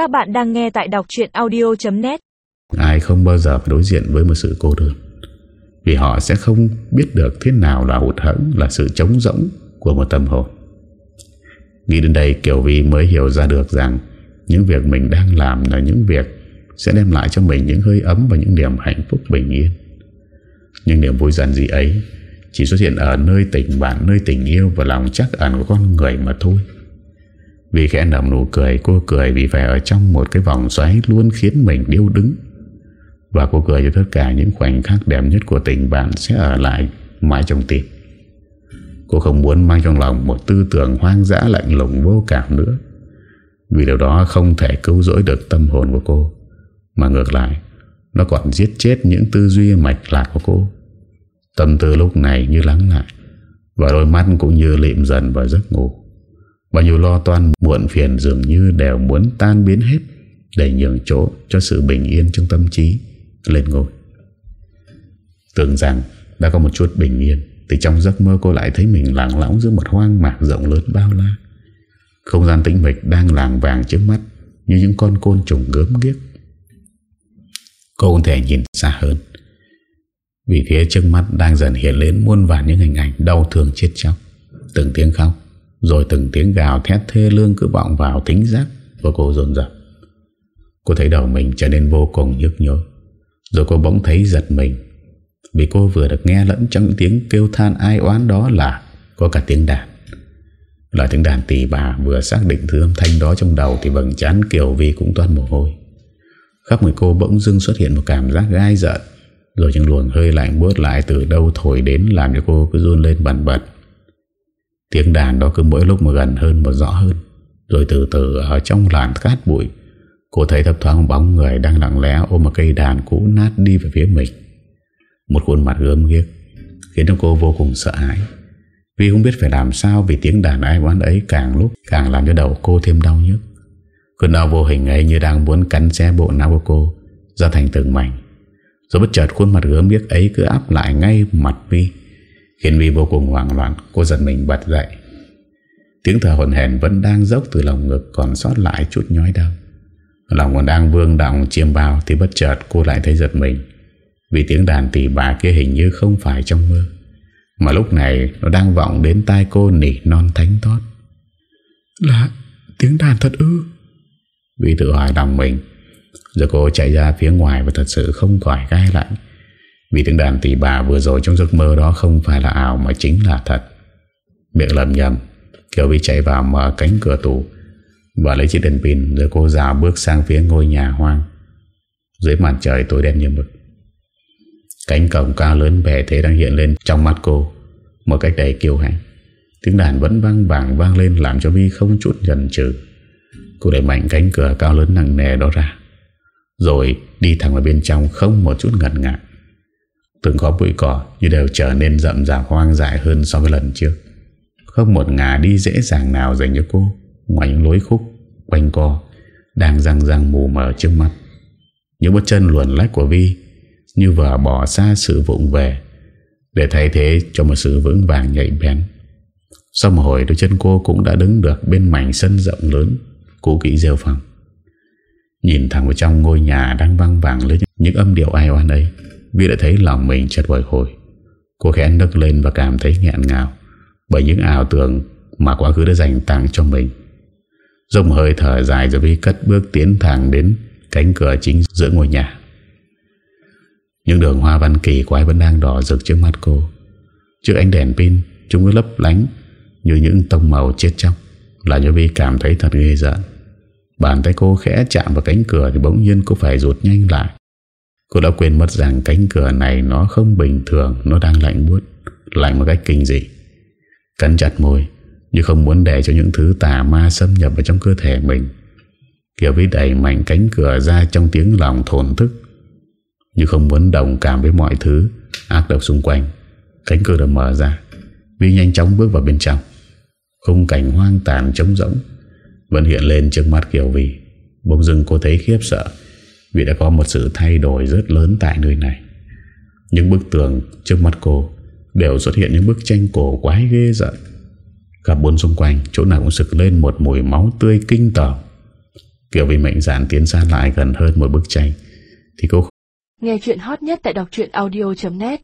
Các bạn đang nghe tại đọc chuyện audio.net Ai không bao giờ phải đối diện với một sự cô đơn, Vì họ sẽ không biết được thế nào là hụt hẫng, Là sự trống rỗng của một tâm hồn. Nghĩ đến đây, Kiều Vi mới hiểu ra được rằng Những việc mình đang làm là những việc Sẽ đem lại cho mình những hơi ấm Và những niềm hạnh phúc bình yên. Nhưng niềm vui dần dị ấy Chỉ xuất hiện ở nơi tình bạn, Nơi tình yêu và lòng chắc ẩn của con người mà thôi vì khẽ nở nụ cười, Cô cười vì phải ở trong một cái vòng xoáy Luôn khiến mình điêu đứng. Và cô cười cho tất cả những khoảnh khắc đẹp nhất Của tình bạn sẽ ở lại Mãi trong tim. Cô không muốn mang trong lòng Một tư tưởng hoang dã lạnh lùng vô cảm nữa. Vì điều đó không thể cứu rỗi được tâm hồn của cô. Mà ngược lại, Nó còn giết chết những tư duy mạch lạc của cô. Tâm tư lúc này như lắng lại, Và đôi mắt cũng như lịm dần vào giấc ngủ. Bao nhiêu lo toan, muộn phiền dường như đều muốn tan biến hết, Để nhường chỗ cho sự bình yên trong tâm trí. Lên ngôi Tưởng rằng đã có một chút bình yên, Thì trong giấc mơ cô lại thấy mình lặng lõng giữa một hoang mạc rộng lớn bao la. Không gian tĩnh mịch đang làng vàng trước mắt, Như những con côn trùng gớm ghiếc. Cô không thể nhìn xa hơn. Vì phía trước mắt đang dần hiện lên muôn vàn những hình ảnh đau thương chết chóc. Từng tiếng khóc rồi từng tiếng gào thét thê lương cứ vọng vào tính giác của cô dồn dập. Cô thấy đầu mình trở nên vô cùng nhức nhối. Rồi cô bỗng thấy giật mình. Vì cô vừa được nghe lẫn trong những tiếng kêu than ai oán đó là Có cả tiếng đàn. Là tiếng đàn tỷ bà vừa xác định thứ âm thanh đó trong đầu Thì vầng chán Kiều Vi cũng toát mồ hôi. Khắp người cô bỗng dưng xuất hiện một cảm giác gai giận Rồi những luồng hơi lạnh bớt lại từ đâu thổi đến Làm cho cô cứ run lên bẩn bật. Tiếng đàn đó cứ mỗi lúc mà gần hơn một rõ hơn. Rồi từ từ ở trong làn cát bụi, Cô thấy thấp thoáng bóng người đang lặng lẽ ôm một cây đàn cũ nát đi về phía mình. Một khuôn mặt gớm ghiếc Khiến cho cô vô cùng sợ hãi. Vì không biết phải làm sao Vì tiếng đàn ai oán ấy càng lúc Càng làm cho đầu cô thêm đau nhức. Cơn đau vô hình ấy như đang muốn cắn xé bộ não của cô, Ra thành từng mảnh. Rồi bất chợt khuôn mặt gớm ghiếc ấy cứ áp lại ngay mặt Vi. Khiến Vi vô cùng hoảng loạn Cô giật mình bật dậy. Tiếng thở hồn hèn vẫn đang dốc từ lòng ngực Còn sót lại chút nhói đau. Lòng còn đang vương động chiêm bao Thì bất chợt cô lại thấy giật mình Vì tiếng đàn tỷ bà kia hình như không phải trong mơ Mà lúc này Nó đang vọng đến tai cô nỉ non thánh tót Là tiếng đàn thật ư? Vì tự hỏi lòng mình Rồi cô chạy ra phía ngoài Và thật sự không khỏi gai lạnh vì tiếng đàn tỷ bà vừa rồi trong giấc mơ đó không phải là ảo mà chính là thật. Miệng lầm nhầm, Kiều Vi chạy vào mở cánh cửa tủ và lấy chiếc đèn pin rồi cô già bước sang phía ngôi nhà hoang. Dưới màn trời tối đen như mực. Cánh cổng cao lớn bẻ thế đang hiện lên trong mắt cô một cách đầy kiêu hãnh. Tiếng đàn vẫn vang vàng vang lên làm cho Vi không chút dần trừ. Cô đẩy mạnh cánh cửa cao lớn nặng nề đó ra. Rồi đi thẳng vào bên trong không một chút ngần ngại. Từng có bụi cỏ, như đều trở nên rậm rạp hoang dại hơn so với lần trước. Không một ngà đi dễ dàng nào dành cho cô, Ngoài những lối khúc, quanh co, Đang răng răng mù mờ trước mắt. Những bước chân luồn lách của Vi Như vừa bỏ xa sự vụng về, Để thay thế cho một sự vững vàng nhạy bén. Sau một hồi, đôi chân cô cũng đã đứng được Bên mảnh sân rộng lớn, Cũ kỹ rêu phòng Nhìn thẳng vào trong ngôi nhà đang văng vàng lên những âm điệu ai oan ấy Vi đã thấy lòng mình chật bồi hồi. Cô khẽ nức lên và cảm thấy nghẹn ngào Bởi những ảo tưởng Mà quá khứ đã dành tặng cho mình. Dùng hơi thở dài rồi Vi cất bước tiến thẳng đến Cánh cửa chính giữa ngôi nhà. Những đường hoa văn kỳ quái Vẫn đang đỏ rực trước mắt cô. Trước ánh đèn pin, Chúng cứ lấp lánh Như những tông màu chết chóc Là cho Vi cảm thấy thật ghê giận Bàn tay cô khẽ chạm vào cánh cửa Thì bỗng nhiên cô phải rụt nhanh lại. Cô đã quên mất rằng cánh cửa này nó không bình thường, Nó đang lạnh buốt, Lạnh một cách kinh dị. Cắn chặt môi, Như không muốn để cho những thứ tà ma xâm nhập vào trong cơ thể mình. Kiều Vi đẩy mạnh cánh cửa ra trong tiếng lòng thổn thức. Như không muốn đồng cảm với mọi thứ ác độc xung quanh, Cánh cửa được mở ra. Vi nhanh chóng bước vào bên trong. Khung cảnh hoang tàn trống rỗng Vẫn hiện lên trước mắt Kiều Vi Bỗng dưng cô thấy khiếp sợ vì đã có một sự thay đổi rất lớn tại nơi này. Những bức tường trước mắt cô Đều xuất hiện những bức tranh cổ quái ghê giận cả bốn xung quanh, Chỗ nào cũng sực lên một mùi máu tươi kinh tởm. Kiều vì mạnh dạn tiến xa lại gần hơn một bức tranh, Thì cô Nghe chuyện hot nhất tại đọc audio.net